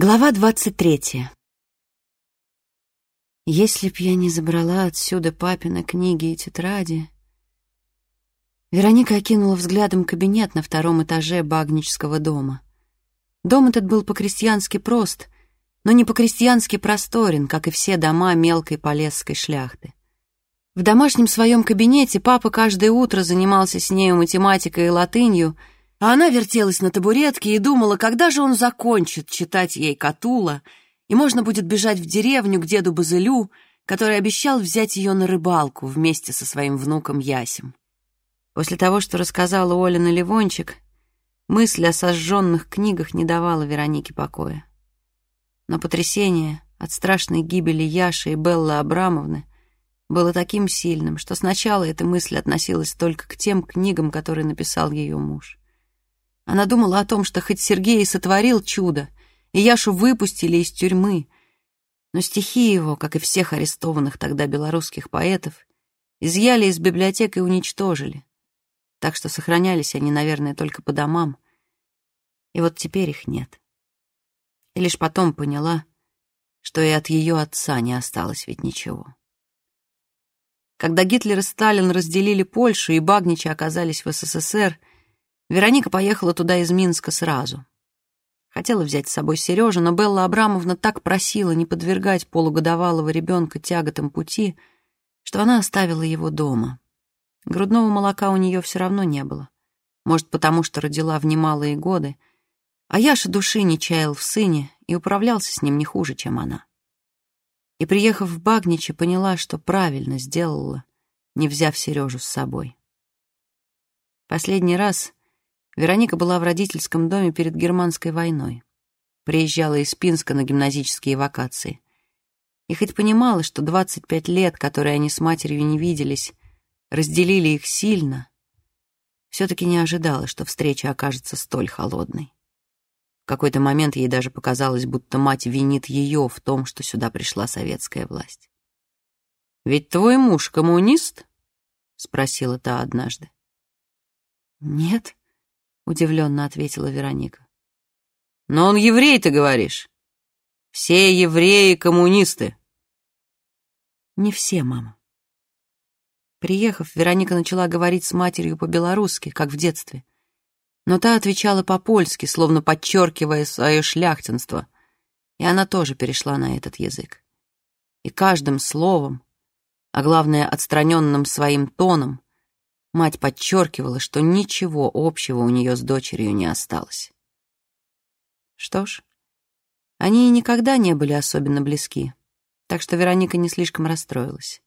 Глава двадцать третья. Если б я не забрала отсюда папины книги и тетради... Вероника окинула взглядом кабинет на втором этаже багнического дома. Дом этот был по-крестьянски прост, но не по-крестьянски просторен, как и все дома мелкой полесской шляхты. В домашнем своем кабинете папа каждое утро занимался с нею математикой и латынью — а она вертелась на табуретке и думала, когда же он закончит читать ей Катула, и можно будет бежать в деревню к деду Базылю, который обещал взять ее на рыбалку вместе со своим внуком Ясем. После того, что рассказала Олина Ливончик, мысль о сожженных книгах не давала Веронике покоя. Но потрясение от страшной гибели Яши и Беллы Абрамовны было таким сильным, что сначала эта мысль относилась только к тем книгам, которые написал ее муж. Она думала о том, что хоть Сергей и сотворил чудо, и Яшу выпустили из тюрьмы, но стихи его, как и всех арестованных тогда белорусских поэтов, изъяли из библиотек и уничтожили. Так что сохранялись они, наверное, только по домам. И вот теперь их нет. И лишь потом поняла, что и от ее отца не осталось ведь ничего. Когда Гитлер и Сталин разделили Польшу и Багничи оказались в СССР, Вероника поехала туда из Минска сразу. Хотела взять с собой Сережу, но Белла Абрамовна так просила не подвергать полугодовалого ребенка тяготам пути, что она оставила его дома. Грудного молока у нее все равно не было. Может, потому что родила в немалые годы, а Яша души не чаял в сыне и управлялся с ним не хуже, чем она. И, приехав в Багничи, поняла, что правильно сделала, не взяв Сережу с собой. Последний раз Вероника была в родительском доме перед германской войной. Приезжала из Пинска на гимназические вакации. И хоть понимала, что 25 лет, которые они с матерью не виделись, разделили их сильно, все-таки не ожидала, что встреча окажется столь холодной. В какой-то момент ей даже показалось, будто мать винит ее в том, что сюда пришла советская власть. «Ведь твой муж коммунист?» — спросила та однажды. «Нет», удивленно ответила Вероника. Но он еврей, ты говоришь? Все евреи коммунисты. Не все, мама. Приехав, Вероника начала говорить с матерью по-белорусски, как в детстве. Но та отвечала по-польски, словно подчеркивая свое шляхтинство, и она тоже перешла на этот язык. И каждым словом, а главное, отстраненным своим тоном, Мать подчеркивала, что ничего общего у нее с дочерью не осталось. Что ж, они и никогда не были особенно близки, так что Вероника не слишком расстроилась.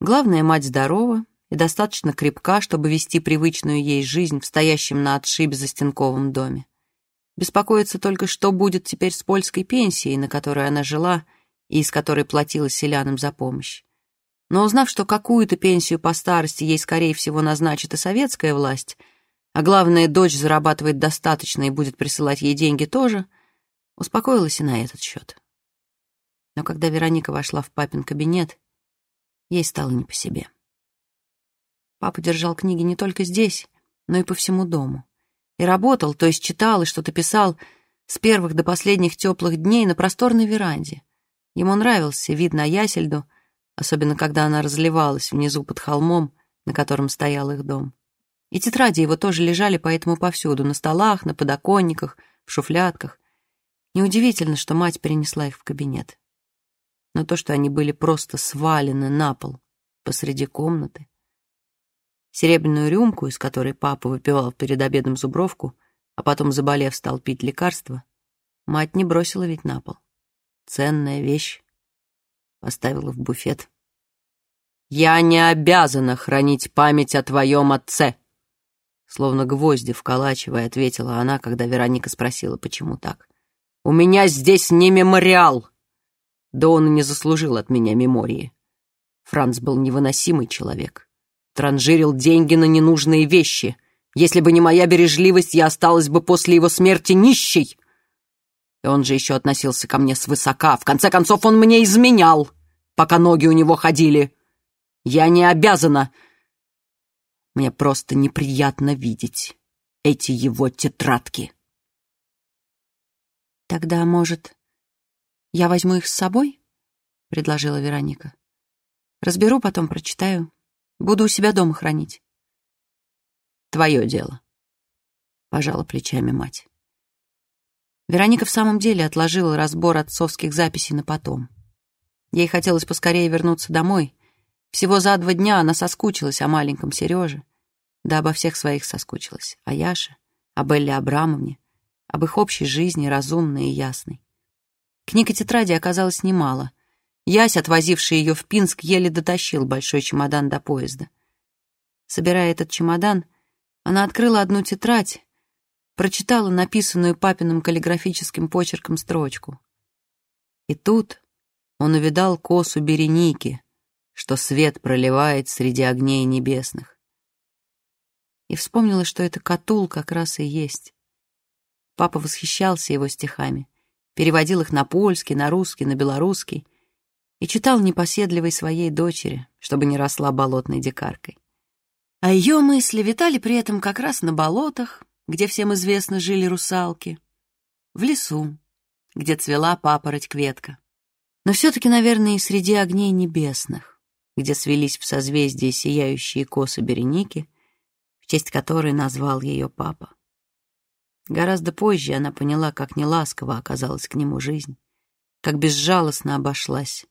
Главное, мать здорова и достаточно крепка, чтобы вести привычную ей жизнь в стоящем на отшибе застенковом доме. Беспокоится только, что будет теперь с польской пенсией, на которой она жила и из которой платила селянам за помощь. Но узнав, что какую-то пенсию по старости ей, скорее всего, назначит и советская власть, а главное, дочь зарабатывает достаточно и будет присылать ей деньги тоже, успокоилась и на этот счет. Но когда Вероника вошла в папин кабинет, ей стало не по себе. Папа держал книги не только здесь, но и по всему дому. И работал, то есть читал и что-то писал с первых до последних теплых дней на просторной веранде. Ему нравился вид на Ясельду — особенно когда она разливалась внизу под холмом, на котором стоял их дом. И тетради его тоже лежали поэтому повсюду, на столах, на подоконниках, в шуфлятках. Неудивительно, что мать перенесла их в кабинет. Но то, что они были просто свалены на пол посреди комнаты, серебряную рюмку, из которой папа выпивал перед обедом зубровку, а потом, заболев, стал пить лекарства, мать не бросила ведь на пол. Ценная вещь, поставила в буфет. «Я не обязана хранить память о твоем отце!» Словно гвозди вколачивая, ответила она, когда Вероника спросила, почему так. «У меня здесь не мемориал!» Да он и не заслужил от меня мемории. Франц был невыносимый человек. Транжирил деньги на ненужные вещи. Если бы не моя бережливость, я осталась бы после его смерти нищей. И он же еще относился ко мне свысока. В конце концов, он мне изменял, пока ноги у него ходили. Я не обязана. Мне просто неприятно видеть эти его тетрадки. «Тогда, может, я возьму их с собой?» — предложила Вероника. «Разберу, потом прочитаю. Буду у себя дома хранить». «Твое дело», — пожала плечами мать. Вероника в самом деле отложила разбор отцовских записей на потом. Ей хотелось поскорее вернуться домой. Всего за два дня она соскучилась о маленьком Сереже, да обо всех своих соскучилась, о Яше, об Элле Абрамовне, об их общей жизни, разумной и ясной. Книг и тетради оказалось немало. Ясь, отвозивший ее в Пинск, еле дотащил большой чемодан до поезда. Собирая этот чемодан, она открыла одну тетрадь, прочитала написанную папиным каллиграфическим почерком строчку. И тут он увидал косу Береники, что свет проливает среди огней небесных. И вспомнила, что это Катул как раз и есть. Папа восхищался его стихами, переводил их на польский, на русский, на белорусский и читал непоседливой своей дочери, чтобы не росла болотной дикаркой. А ее мысли витали при этом как раз на болотах, где всем известно жили русалки, в лесу, где цвела папороть-кветка. Но все-таки, наверное, и среди огней небесных, где свелись в созвездии сияющие косы Береники, в честь которой назвал ее папа. Гораздо позже она поняла, как неласково оказалась к нему жизнь, как безжалостно обошлась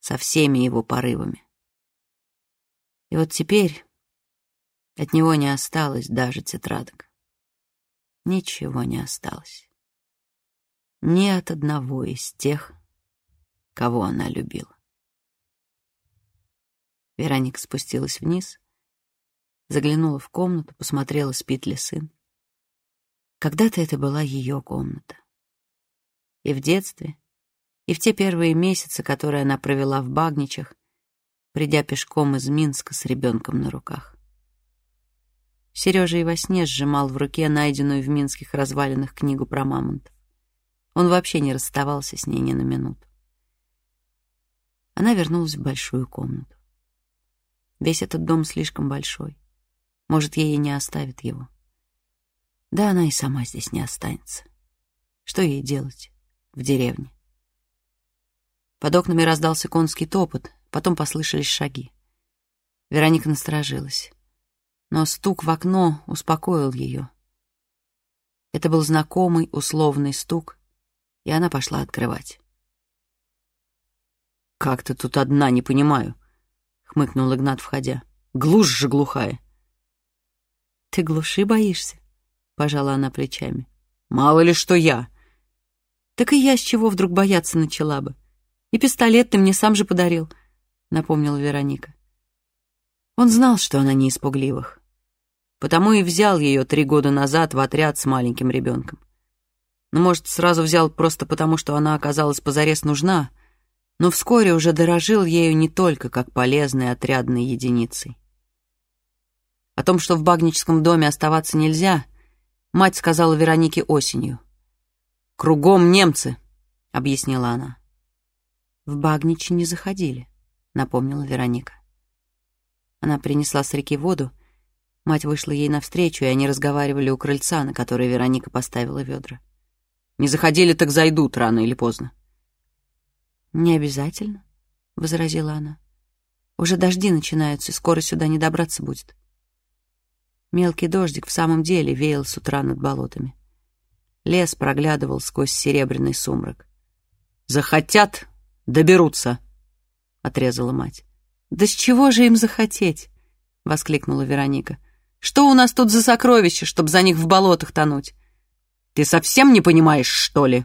со всеми его порывами. И вот теперь от него не осталось даже тетрадок ничего не осталось. Ни от одного из тех, кого она любила. Вероника спустилась вниз, заглянула в комнату, посмотрела, спит ли сын. Когда-то это была ее комната. И в детстве, и в те первые месяцы, которые она провела в Багничах, придя пешком из Минска с ребенком на руках. Сережа и во сне сжимал в руке найденную в минских развалинах книгу про мамонтов. Он вообще не расставался с ней ни на минуту. Она вернулась в большую комнату. Весь этот дом слишком большой. Может, ей и не оставит его. Да она и сама здесь не останется. Что ей делать в деревне? Под окнами раздался конский топот, потом послышались шаги. Вероника насторожилась но стук в окно успокоил ее. Это был знакомый условный стук, и она пошла открывать. «Как ты тут одна, не понимаю», — хмыкнул Игнат, входя. «Глушь же глухая». «Ты глуши боишься?» — пожала она плечами. «Мало ли что я». «Так и я с чего вдруг бояться начала бы? И пистолет ты мне сам же подарил», — напомнила Вероника. Он знал, что она не испугливых потому и взял ее три года назад в отряд с маленьким ребенком. Ну, может, сразу взял просто потому, что она оказалась позарез нужна, но вскоре уже дорожил ею не только как полезной отрядной единицей. О том, что в багническом доме оставаться нельзя, мать сказала Веронике осенью. «Кругом немцы», — объяснила она. «В Багничи не заходили», — напомнила Вероника. Она принесла с реки воду, Мать вышла ей навстречу, и они разговаривали у крыльца, на которое Вероника поставила ведра. «Не заходили, так зайдут рано или поздно». «Не обязательно», — возразила она. «Уже дожди начинаются, и скоро сюда не добраться будет». Мелкий дождик в самом деле веял с утра над болотами. Лес проглядывал сквозь серебряный сумрак. «Захотят — доберутся», — отрезала мать. «Да с чего же им захотеть?» — воскликнула Вероника. Что у нас тут за сокровища, чтобы за них в болотах тонуть? Ты совсем не понимаешь, что ли?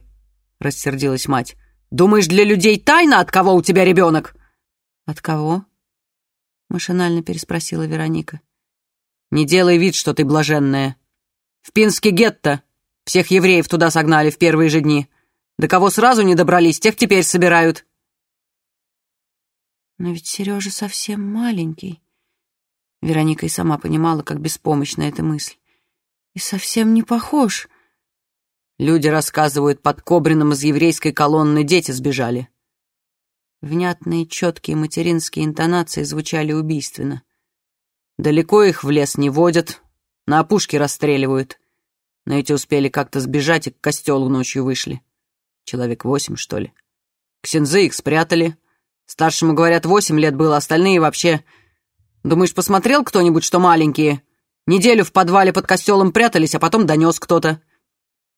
Рассердилась мать. Думаешь, для людей тайна, от кого у тебя ребенок? От кого? Машинально переспросила Вероника. Не делай вид, что ты блаженная. В Пинске гетто. Всех евреев туда согнали в первые же дни. До кого сразу не добрались, тех теперь собирают. Но ведь Сережа совсем маленький, Вероника и сама понимала, как беспомощна эта мысль. И совсем не похож. Люди рассказывают, под Кобрином из еврейской колонны дети сбежали. Внятные, четкие материнские интонации звучали убийственно. Далеко их в лес не водят, на опушке расстреливают. Но эти успели как-то сбежать и к костелу ночью вышли. Человек восемь, что ли. Ксензы их спрятали. Старшему, говорят, восемь лет было, остальные вообще... Думаешь, посмотрел кто-нибудь, что маленькие? Неделю в подвале под костелом прятались, а потом донес кто-то.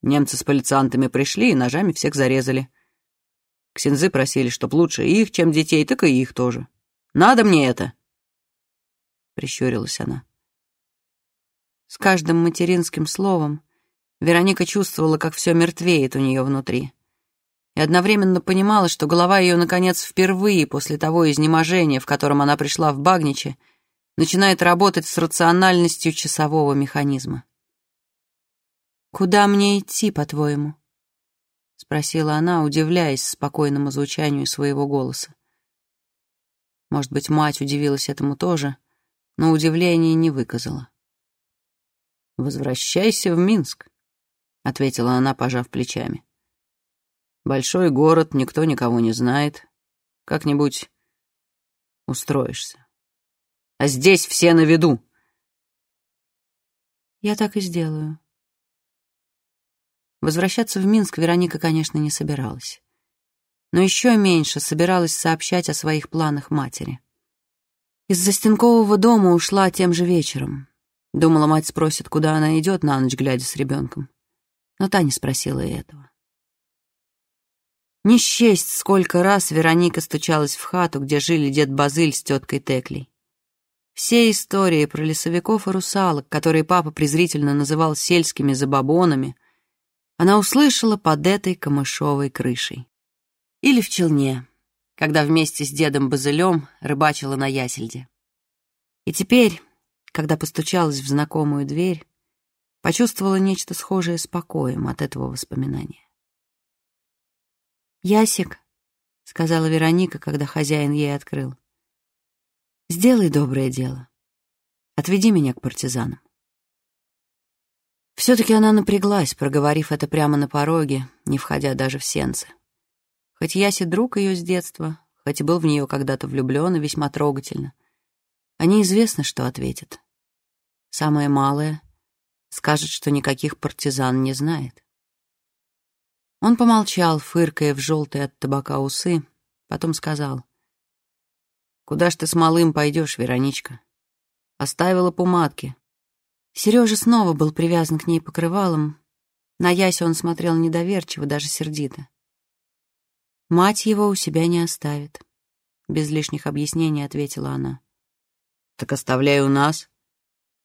Немцы с полициантами пришли и ножами всех зарезали. Ксензы просили, чтоб лучше их, чем детей, так и их тоже. Надо мне это. Прищурилась она. С каждым материнским словом Вероника чувствовала, как все мертвеет у нее внутри. И одновременно понимала, что голова ее, наконец, впервые после того изнеможения, в котором она пришла в Багниче, начинает работать с рациональностью часового механизма. «Куда мне идти, по-твоему?» — спросила она, удивляясь спокойному звучанию своего голоса. Может быть, мать удивилась этому тоже, но удивления не выказала. «Возвращайся в Минск», — ответила она, пожав плечами. «Большой город, никто никого не знает. Как-нибудь устроишься. А здесь все на виду». «Я так и сделаю». Возвращаться в Минск Вероника, конечно, не собиралась. Но еще меньше собиралась сообщать о своих планах матери. Из застенкового дома ушла тем же вечером. Думала, мать спросит, куда она идет на ночь, глядя с ребенком. Но та не спросила и этого. Не счесть, сколько раз Вероника стучалась в хату, где жили дед Базыль с теткой Теклей. Все истории про лесовиков и русалок, которые папа презрительно называл сельскими забабонами, она услышала под этой камышовой крышей. Или в челне, когда вместе с дедом Базылем рыбачила на Ясельде. И теперь, когда постучалась в знакомую дверь, почувствовала нечто схожее с покоем от этого воспоминания. «Ясик», — сказала Вероника, когда хозяин ей открыл, — «сделай доброе дело. Отведи меня к партизанам». Все-таки она напряглась, проговорив это прямо на пороге, не входя даже в сенцы. Хоть Яси друг ее с детства, хоть и был в нее когда-то влюблен и весьма трогательно, а неизвестно, что ответит. Самое малое — скажет, что никаких партизан не знает. Он помолчал, фыркая в желтые от табака усы, потом сказал. «Куда ж ты с малым пойдешь, Вероничка? Оставила помадки». Сережа снова был привязан к ней покрывалом. На Ясю он смотрел недоверчиво, даже сердито. Мать его у себя не оставит. Без лишних объяснений ответила она. Так оставляй у нас.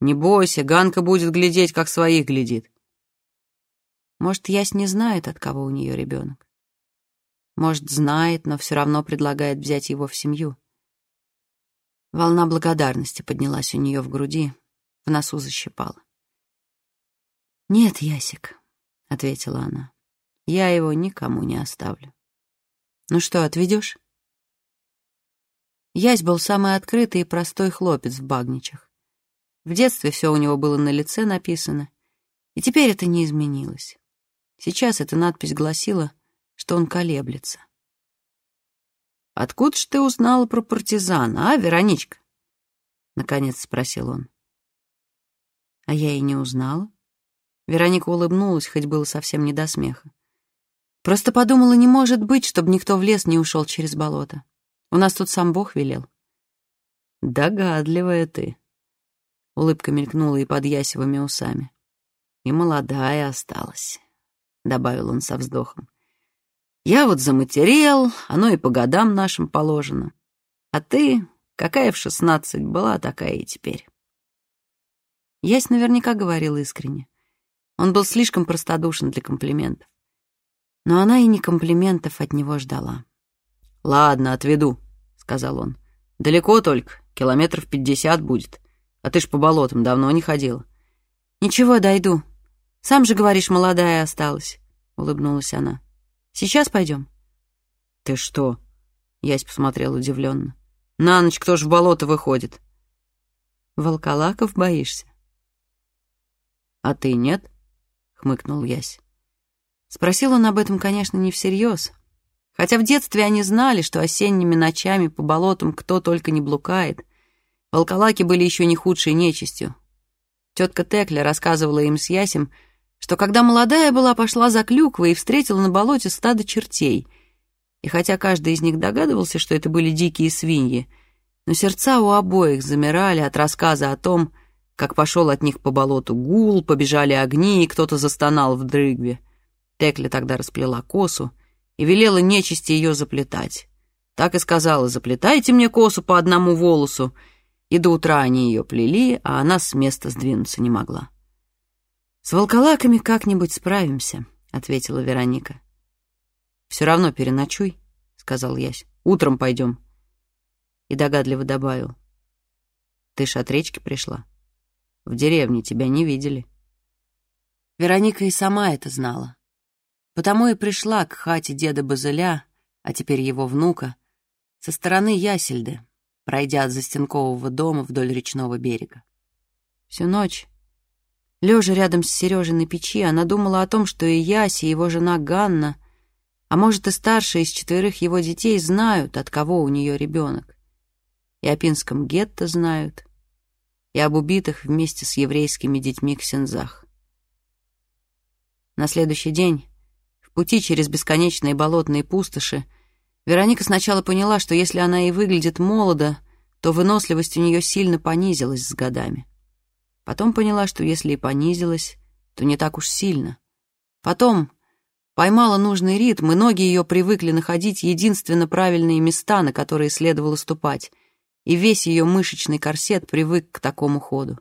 Не бойся, Ганка будет глядеть, как своих глядит. Может, Ясь не знает, от кого у нее ребенок. Может, знает, но все равно предлагает взять его в семью. Волна благодарности поднялась у нее в груди, в носу защипала. «Нет, Ясик», — ответила она, — «я его никому не оставлю». Ну что, отведешь? Ясь был самый открытый и простой хлопец в Багничах. В детстве все у него было на лице написано, и теперь это не изменилось. Сейчас эта надпись гласила, что он колеблется. «Откуда ж ты узнала про партизана, а, Вероничка?» — наконец спросил он. А я и не узнала. Вероника улыбнулась, хоть было совсем не до смеха. Просто подумала, не может быть, чтобы никто в лес не ушел через болото. У нас тут сам Бог велел. Догадливая ты. Улыбка мелькнула и под ясевыми усами. И молодая осталась, добавил он со вздохом. Я вот заматерел, оно и по годам нашим положено. А ты, какая в шестнадцать была, такая и теперь. Ясь наверняка говорил искренне. Он был слишком простодушен для комплиментов но она и не комплиментов от него ждала. «Ладно, отведу», — сказал он. «Далеко только, километров пятьдесят будет. А ты ж по болотам давно не ходила». «Ничего, дойду. Сам же говоришь, молодая осталась», — улыбнулась она. «Сейчас пойдем?» «Ты что?» — Ясь посмотрел удивленно. «На ночь кто ж в болото выходит?» «Волколаков боишься?» «А ты нет?» — хмыкнул Ясь. Спросил он об этом, конечно, не всерьез. Хотя в детстве они знали, что осенними ночами по болотам кто только не блукает. Волколаки были еще не худшей нечистью. Тетка Текля рассказывала им с Ясем, что когда молодая была, пошла за клюквой и встретила на болоте стадо чертей. И хотя каждый из них догадывался, что это были дикие свиньи, но сердца у обоих замирали от рассказа о том, как пошел от них по болоту гул, побежали огни, и кто-то застонал в дрыгве. Текля тогда расплела косу и велела нечисти ее заплетать. Так и сказала, заплетайте мне косу по одному волосу, и до утра они ее плели, а она с места сдвинуться не могла. «С волколаками как-нибудь справимся», — ответила Вероника. «Все равно переночуй», — сказал Ясь. «Утром пойдем». И догадливо добавил. «Ты ж от речки пришла. В деревне тебя не видели». Вероника и сама это знала. Потому и пришла к хате деда Базыля, а теперь его внука, со стороны Ясельды, пройдя от застенкового дома вдоль речного берега. Всю ночь Лежа рядом с Сережей на печи, она думала о том, что и Яси, и его жена Ганна, а может и старшие из четверых его детей, знают, от кого у нее ребенок. И о Пинском гетто знают, и об убитых вместе с еврейскими детьми Ксензах. На следующий день, в пути через бесконечные болотные пустоши, Вероника сначала поняла, что если она и выглядит молодо, то выносливость у нее сильно понизилась с годами. Потом поняла, что если и понизилась, то не так уж сильно. Потом поймала нужный ритм, и ноги ее привыкли находить единственно правильные места, на которые следовало ступать, и весь ее мышечный корсет привык к такому ходу.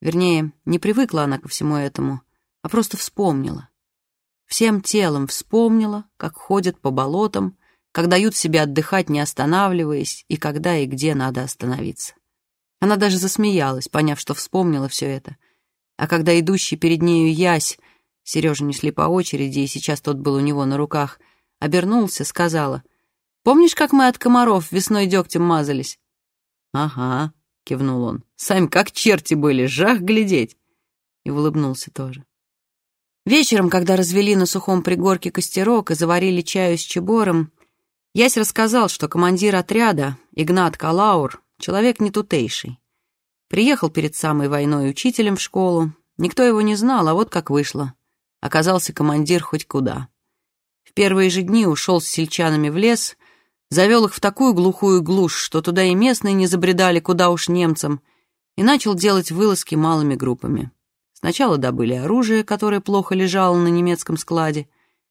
Вернее, не привыкла она ко всему этому, а просто вспомнила. Всем телом вспомнила, как ходят по болотам, как дают себе отдыхать, не останавливаясь, и когда и где надо остановиться. Она даже засмеялась, поняв, что вспомнила все это. А когда идущий перед нею Ясь, Сережу несли по очереди, и сейчас тот был у него на руках, обернулся, сказала, «Помнишь, как мы от комаров весной дегтем мазались?» «Ага», — кивнул он, «сами как черти были, жах глядеть!» И улыбнулся тоже. Вечером, когда развели на сухом пригорке костерок и заварили чаю с чебором, Ясь рассказал, что командир отряда, Игнат Калаур, Человек не тутейший. Приехал перед самой войной учителем в школу. Никто его не знал, а вот как вышло. Оказался командир хоть куда. В первые же дни ушел с сельчанами в лес, завел их в такую глухую глушь, что туда и местные не забредали, куда уж немцам, и начал делать вылазки малыми группами. Сначала добыли оружие, которое плохо лежало на немецком складе,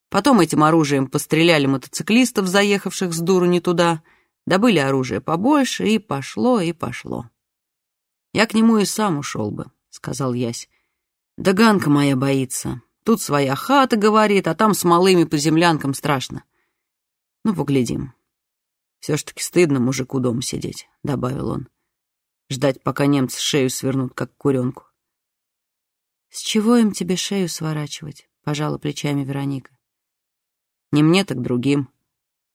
потом этим оружием постреляли мотоциклистов, заехавших с дуру не туда — Добыли оружие побольше, и пошло, и пошло. «Я к нему и сам ушел бы», — сказал Ясь. «Да Ганка моя боится. Тут своя хата, говорит, а там с малыми по землянкам страшно. Ну, поглядим. Все ж таки стыдно мужику дома сидеть», — добавил он. «Ждать, пока немцы шею свернут, как куренку». «С чего им тебе шею сворачивать?» — пожала плечами Вероника. «Не мне, так другим»,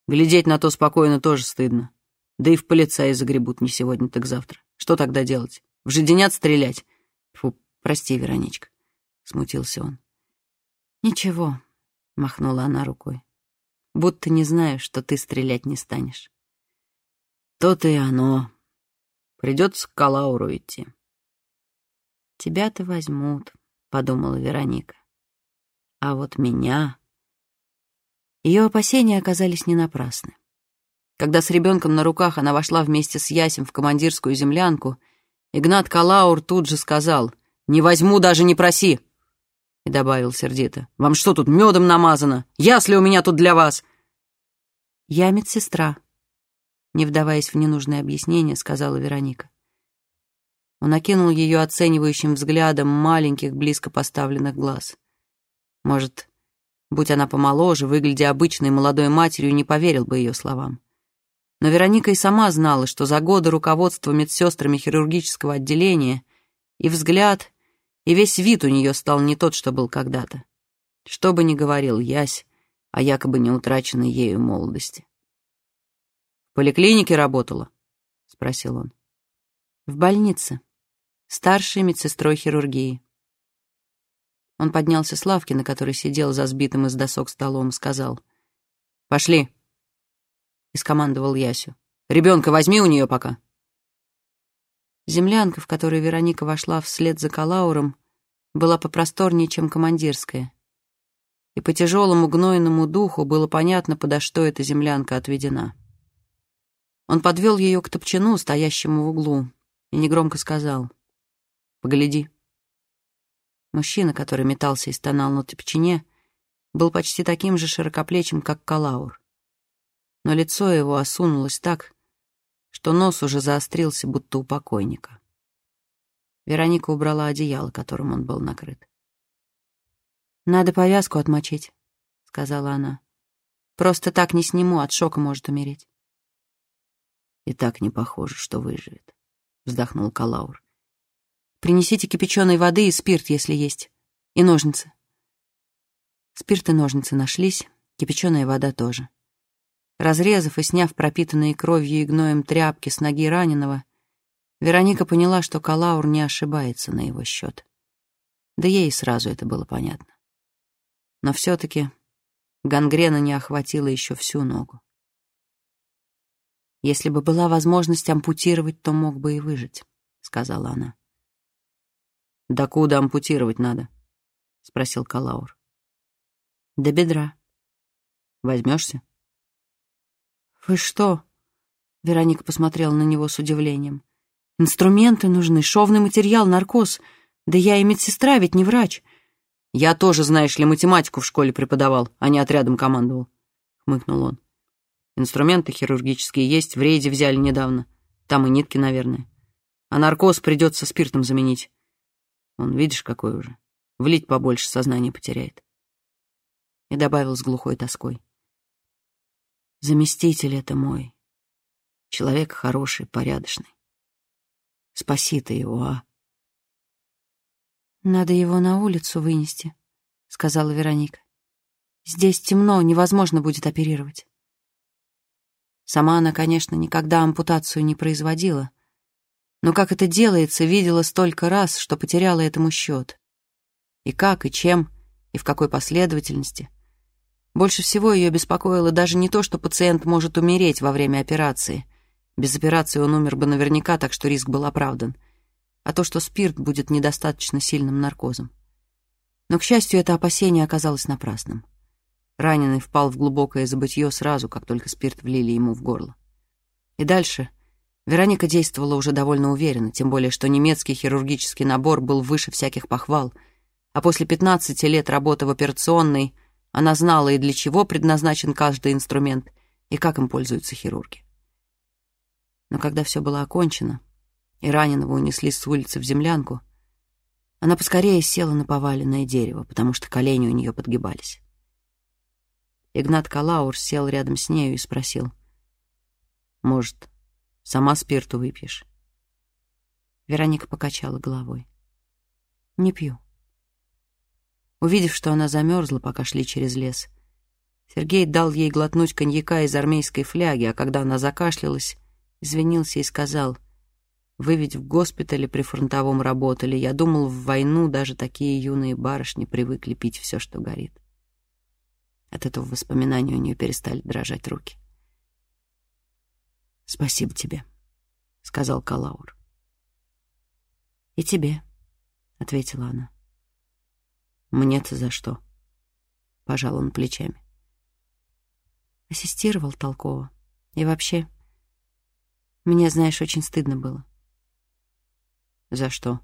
Глядеть на то спокойно тоже стыдно. Да и в полицаи загребут не сегодня, так завтра. Что тогда делать? В жиденят стрелять? Фу, прости, Вероничка, — смутился он. Ничего, — махнула она рукой. Будто не знаю, что ты стрелять не станешь. То-то и оно. Придется к Калауру идти. Тебя-то возьмут, — подумала Вероника. А вот меня... Ее опасения оказались не напрасны. Когда с ребенком на руках она вошла вместе с Ясем в командирскую землянку, Игнат Калаур тут же сказал «Не возьму, даже не проси!» И добавил сердито «Вам что тут, медом намазано? Ясли у меня тут для вас!» «Я медсестра», — не вдаваясь в ненужное объяснение, сказала Вероника. Он окинул ее оценивающим взглядом маленьких, близко поставленных глаз. Может, Будь она помоложе, выглядя обычной молодой матерью, не поверил бы ее словам. Но Вероника и сама знала, что за годы руководства медсестрами хирургического отделения и взгляд, и весь вид у нее стал не тот, что был когда-то. Что бы ни говорил Ясь о якобы не утраченной ею молодости. «В поликлинике работала?» — спросил он. «В больнице. Старшей медсестрой хирургии». Он поднялся с лавки, на которой сидел за сбитым из досок столом, сказал «Пошли!» и скомандовал Ясю. «Ребенка возьми у нее пока!» Землянка, в которую Вероника вошла вслед за Калауром, была попросторнее, чем командирская. И по тяжелому гнойному духу было понятно, подо что эта землянка отведена. Он подвел ее к топчану, стоящему в углу, и негромко сказал «Погляди». Мужчина, который метался и стонал на топчине, был почти таким же широкоплечим, как Калаур. Но лицо его осунулось так, что нос уже заострился, будто у покойника. Вероника убрала одеяло, которым он был накрыт. «Надо повязку отмочить», — сказала она. «Просто так не сниму, от шока может умереть». «И так не похоже, что выживет», — вздохнул Калаур. «Принесите кипяченой воды и спирт, если есть, и ножницы». Спирт и ножницы нашлись, кипяченая вода тоже. Разрезав и сняв пропитанные кровью и гноем тряпки с ноги раненого, Вероника поняла, что Калаур не ошибается на его счет. Да ей сразу это было понятно. Но все-таки гангрена не охватила еще всю ногу. «Если бы была возможность ампутировать, то мог бы и выжить», — сказала она. «До куда ампутировать надо?» — спросил Калаур. «До бедра». «Возьмешься?» «Вы что?» — Вероника посмотрела на него с удивлением. «Инструменты нужны, шовный материал, наркоз. Да я и медсестра, ведь не врач». «Я тоже, знаешь ли, математику в школе преподавал, а не отрядом командовал», — хмыкнул он. «Инструменты хирургические есть, в рейде взяли недавно. Там и нитки, наверное. А наркоз придется спиртом заменить. Он, видишь, какой уже. Влить побольше, сознание потеряет». И добавил с глухой тоской. Заместитель это мой. Человек хороший, порядочный. Спаси ты его, а? Надо его на улицу вынести, сказала Вероника. Здесь темно, невозможно будет оперировать. Сама она, конечно, никогда ампутацию не производила, но как это делается, видела столько раз, что потеряла этому счет. И как, и чем, и в какой последовательности. Больше всего ее беспокоило даже не то, что пациент может умереть во время операции. Без операции он умер бы наверняка, так что риск был оправдан. А то, что спирт будет недостаточно сильным наркозом. Но, к счастью, это опасение оказалось напрасным. Раненый впал в глубокое забытье сразу, как только спирт влили ему в горло. И дальше Вероника действовала уже довольно уверенно, тем более, что немецкий хирургический набор был выше всяких похвал, а после 15 лет работы в операционной она знала и для чего предназначен каждый инструмент, и как им пользуются хирурги. Но когда все было окончено, и раненого унесли с улицы в землянку, она поскорее села на поваленное дерево, потому что колени у нее подгибались. Игнат Калаур сел рядом с нею и спросил, «Может, сама спирту выпьешь?» Вероника покачала головой. «Не пью». Увидев, что она замерзла, пока шли через лес, Сергей дал ей глотнуть коньяка из армейской фляги, а когда она закашлялась, извинился и сказал, «Вы ведь в госпитале при фронтовом работали. Я думал, в войну даже такие юные барышни привыкли пить все, что горит». От этого воспоминания у нее перестали дрожать руки. «Спасибо тебе», — сказал Калаур. «И тебе», — ответила она. Мне-то за что? Пожал он плечами. Ассистировал толково. И вообще, мне, знаешь, очень стыдно было. За что?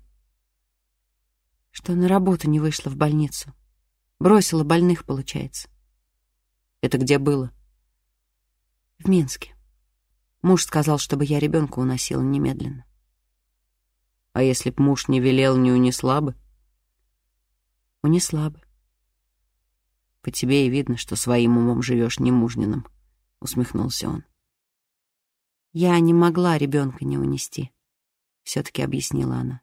Что на работу не вышла в больницу. Бросила больных, получается. Это где было? В Минске. Муж сказал, чтобы я ребенка уносила немедленно. А если б муж не велел, не унесла бы? унесла бы. «По тебе и видно, что своим умом живешь немужниным», — усмехнулся он. «Я не могла ребенка не унести», — все-таки объяснила она.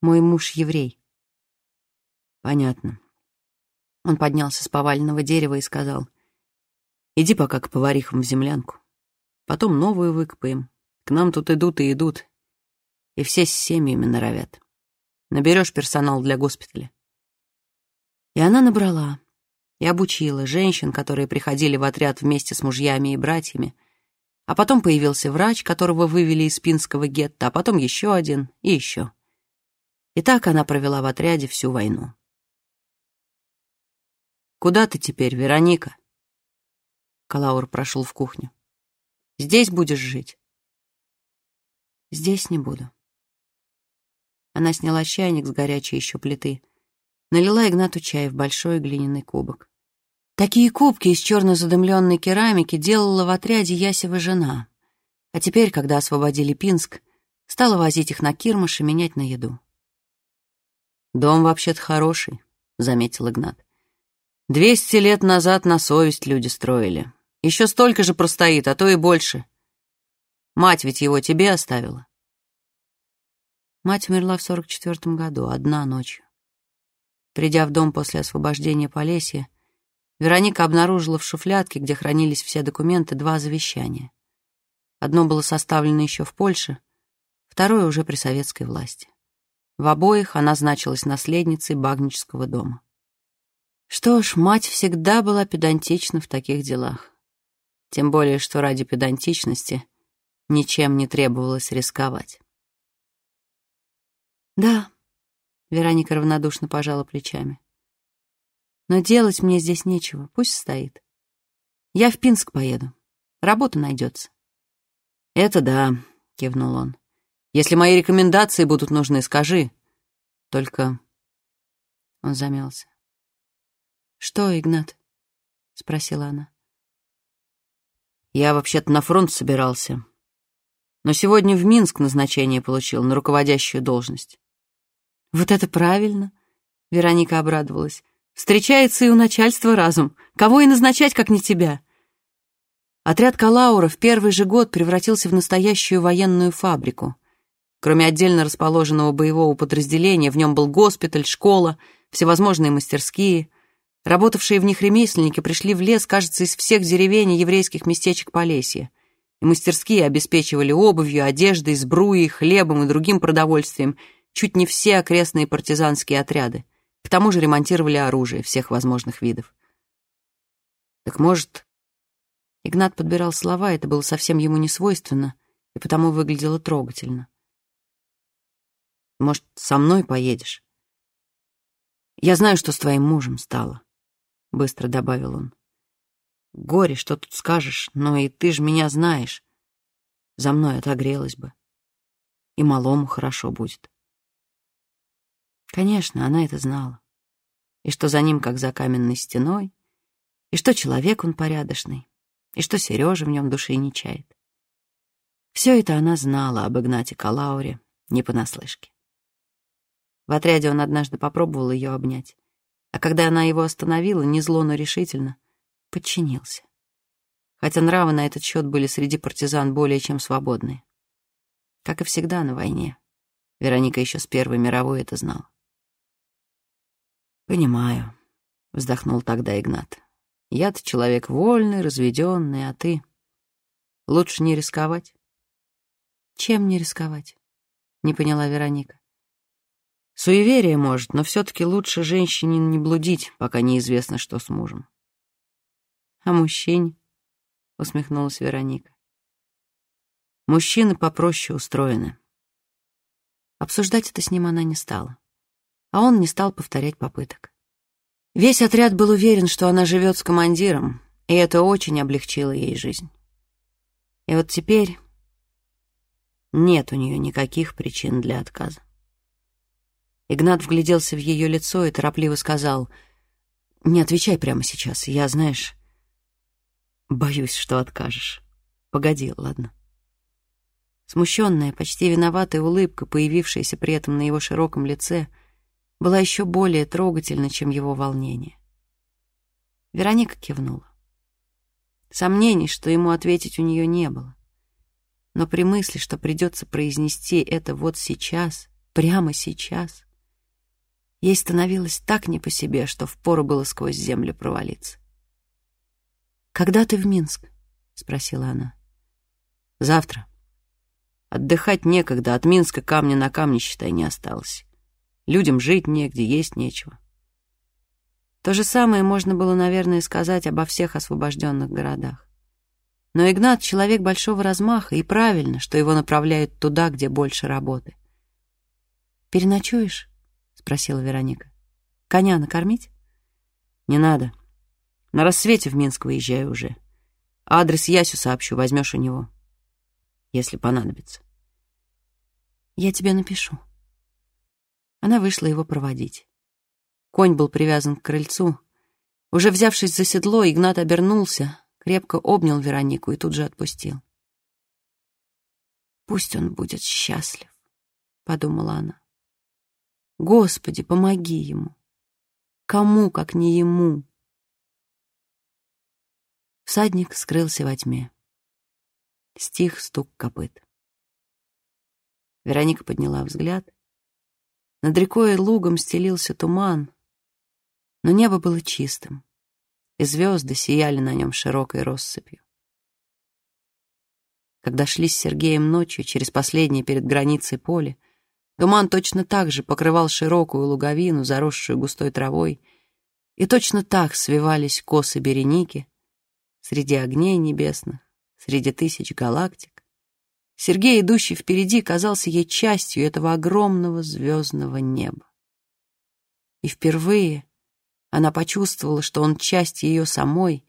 «Мой муж еврей». «Понятно». Он поднялся с поваленного дерева и сказал, «Иди пока к поварихам в землянку. Потом новую выкопаем. К нам тут идут и идут. И все с семьями норовят. Наберешь персонал для госпиталя. И она набрала и обучила женщин, которые приходили в отряд вместе с мужьями и братьями. А потом появился врач, которого вывели из Пинского гетто, а потом еще один и еще. И так она провела в отряде всю войну. «Куда ты теперь, Вероника?» Калаур прошел в кухню. «Здесь будешь жить?» «Здесь не буду». Она сняла чайник с горячей еще плиты, налила Игнату чай в большой глиняный кубок. Такие кубки из черно задымленной керамики делала в отряде Ясева жена, а теперь, когда освободили Пинск, стала возить их на кирмаш и менять на еду. «Дом вообще-то хороший», — заметил Игнат. «Двести лет назад на совесть люди строили. Еще столько же простоит, а то и больше. Мать ведь его тебе оставила». Мать умерла в сорок четвертом году, одна ночью. Придя в дом после освобождения Полесья, Вероника обнаружила в шуфлядке, где хранились все документы, два завещания. Одно было составлено еще в Польше, второе уже при советской власти. В обоих она значилась наследницей Багнического дома. Что ж, мать всегда была педантична в таких делах. Тем более, что ради педантичности ничем не требовалось рисковать. «Да», — Вероника равнодушно пожала плечами. Но делать мне здесь нечего, пусть стоит. Я в Пинск поеду. Работа найдется. Это да, кивнул он. Если мои рекомендации будут нужны, скажи. Только... Он замялся. Что, Игнат? Спросила она. Я вообще-то на фронт собирался. Но сегодня в Минск назначение получил на руководящую должность. Вот это правильно, Вероника обрадовалась. Встречается и у начальства разум. Кого и назначать, как не тебя? Отряд Калаура в первый же год превратился в настоящую военную фабрику. Кроме отдельно расположенного боевого подразделения, в нем был госпиталь, школа, всевозможные мастерские. Работавшие в них ремесленники пришли в лес, кажется, из всех деревень и еврейских местечек Полесья. И мастерские обеспечивали обувью, одеждой, сбруей, хлебом и другим продовольствием чуть не все окрестные партизанские отряды. К тому же ремонтировали оружие всех возможных видов. Так может... Игнат подбирал слова, это было совсем ему не свойственно, и потому выглядело трогательно. Может, со мной поедешь? Я знаю, что с твоим мужем стало, — быстро добавил он. Горе, что тут скажешь, но и ты ж меня знаешь. За мной отогрелась бы. И малому хорошо будет. Конечно, она это знала. И что за ним, как за каменной стеной, и что человек он порядочный, и что Сережа в нем души не чает. Все это она знала об Игнате Калауре не понаслышке. В отряде он однажды попробовал ее обнять, а когда она его остановила, не зло, но решительно, подчинился. Хотя нравы на этот счет были среди партизан более чем свободные. Как и всегда на войне. Вероника еще с Первой мировой это знала. «Понимаю», — вздохнул тогда Игнат. «Я-то человек вольный, разведенный, а ты...» «Лучше не рисковать». «Чем не рисковать?» — не поняла Вероника. «Суеверие, может, но все-таки лучше женщине не блудить, пока неизвестно, что с мужем». «А мужчине?» — усмехнулась Вероника. «Мужчины попроще устроены». Обсуждать это с ним она не стала а он не стал повторять попыток. Весь отряд был уверен, что она живет с командиром, и это очень облегчило ей жизнь. И вот теперь нет у нее никаких причин для отказа. Игнат вгляделся в ее лицо и торопливо сказал, «Не отвечай прямо сейчас, я, знаешь, боюсь, что откажешь. Погоди, ладно?» Смущенная, почти виноватая улыбка, появившаяся при этом на его широком лице — была еще более трогательна, чем его волнение. Вероника кивнула. Сомнений, что ему ответить у нее не было. Но при мысли, что придется произнести это вот сейчас, прямо сейчас, ей становилось так не по себе, что впору было сквозь землю провалиться. «Когда ты в Минск?» — спросила она. «Завтра. Отдыхать некогда, от Минска камня на камне, считай, не осталось. Людям жить негде, есть нечего. То же самое можно было, наверное, сказать обо всех освобожденных городах. Но Игнат — человек большого размаха, и правильно, что его направляют туда, где больше работы. «Переночуешь?» — спросила Вероника. «Коня накормить?» «Не надо. На рассвете в Минск выезжаю уже. Адрес Ясю сообщу, возьмешь у него, если понадобится». «Я тебе напишу». Она вышла его проводить. Конь был привязан к крыльцу. Уже взявшись за седло, Игнат обернулся, крепко обнял Веронику и тут же отпустил. «Пусть он будет счастлив», — подумала она. «Господи, помоги ему! Кому, как не ему?» Всадник скрылся во тьме. Стих стук копыт. Вероника подняла взгляд. Над рекой и лугом стелился туман, но небо было чистым, и звезды сияли на нем широкой россыпью. Когда шли с Сергеем ночью через последнее перед границей поле, туман точно так же покрывал широкую луговину, заросшую густой травой, и точно так свивались косы береники среди огней небесных, среди тысяч галактик. Сергей, идущий впереди, казался ей частью этого огромного звездного неба. И впервые она почувствовала, что он часть ее самой,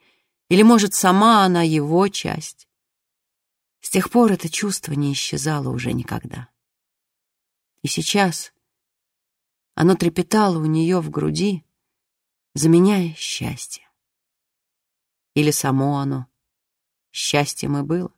или, может, сама она его часть. С тех пор это чувство не исчезало уже никогда. И сейчас оно трепетало у нее в груди, заменяя счастье. Или само оно счастьем и было?